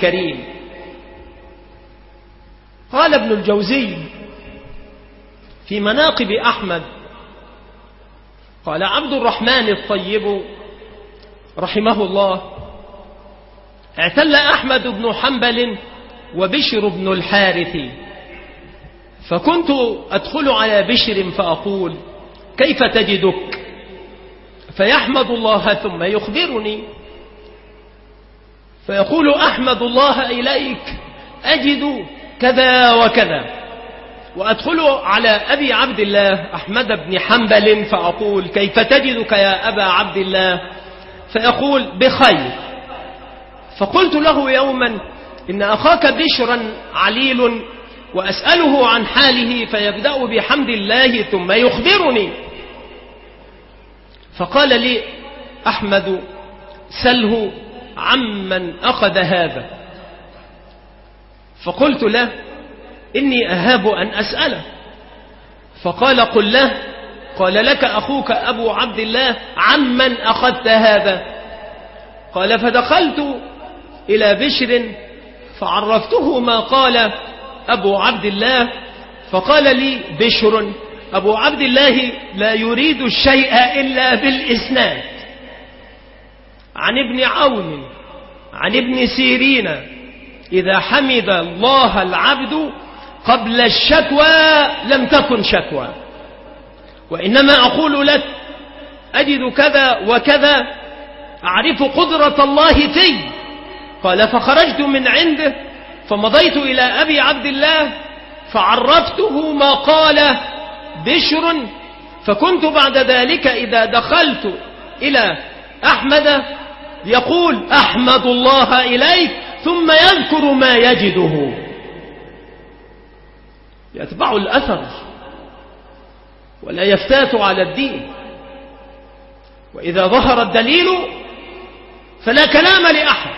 كريم. قال ابن الجوزي في مناقب أحمد قال عبد الرحمن الطيب رحمه الله اعتل أحمد بن حنبل وبشر بن الحارث فكنت أدخل على بشر فأقول كيف تجدك؟ فيحمد الله ثم يخبرني فيقول أحمد الله إليك أجد كذا وكذا. وأدخل على أبي عبد الله أحمد بن حنبل فأقول كيف تجدك يا أبا عبد الله؟ فيقول بخير. فقلت له يوما إن أخاك بشرا عليل وأسأله عن حاله فيبدأ بحمد الله ثم يخبرني. فقال لي أحمد سله عمن أخذ هذا. فقلت له إني أهاب أن أسأله. فقال قل له قال لك أخوك أبو عبد الله عمن أخذت هذا؟ قال فدخلت إلى بشر فعرفته ما قال أبو عبد الله. فقال لي بشر أبو عبد الله لا يريد الشيء إلا بالإسناد. عن ابن عون عن ابن سيرين إذا حمد الله العبد قبل الشكوى لم تكن شكوى. وإنما أقول لك أجد كذا وكذا أعرف قدرة الله في قال فخرجت من عنده فمضيت إلى أبي عبد الله فعرفته ما قال بشر فكنت بعد ذلك إذا دخلت إلى أحمد يقول أحمد الله إليك ثم يذكر ما يجده. يتبع الأثر ولا يفتات على الدين. وإذا ظهر الدليل فلا كلام لأحد.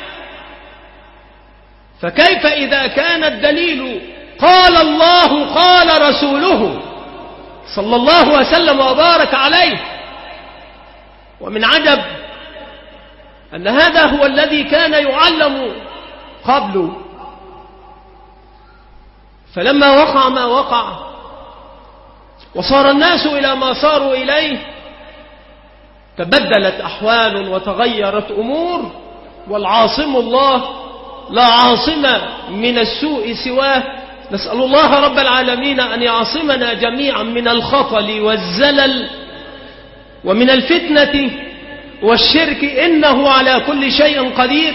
فكيف إذا كان الدليل قال الله قال رسوله صلى الله وسلم وبارك عليه ومن عجب أن هذا هو الذي كان يعلم قبل. فلما وقع ما وقع وصار الناس إلى ما صاروا إليه تبدلت أحوال وتغيرت أمور والعاصم الله لا عاصم من السوء سواه. نسأل الله رب العالمين أن يعصمنا جميعا من الخطل والزلل ومن الفتنة والشرك إنه على كل شيء قدير.